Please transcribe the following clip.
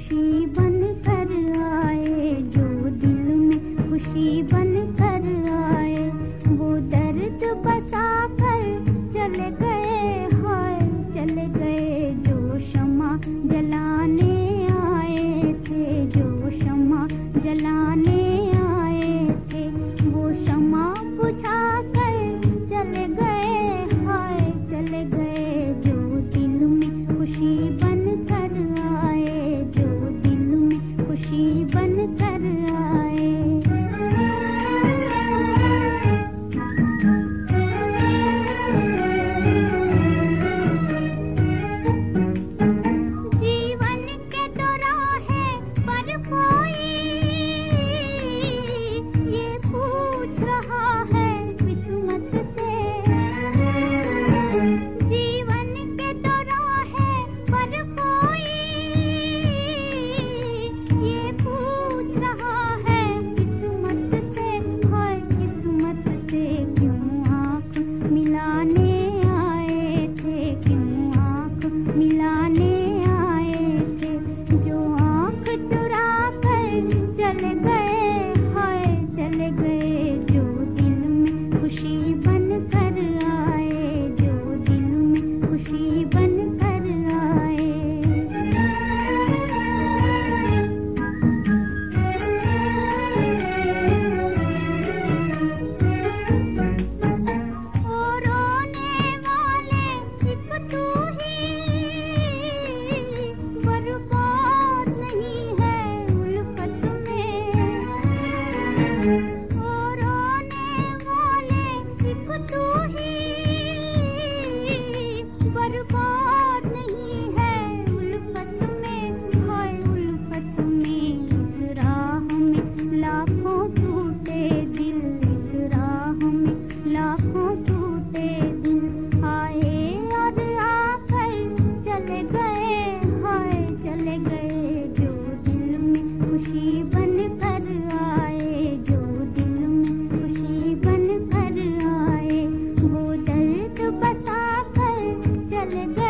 खुशी बन कर आए जो दिल में खुशी बन कर चल गए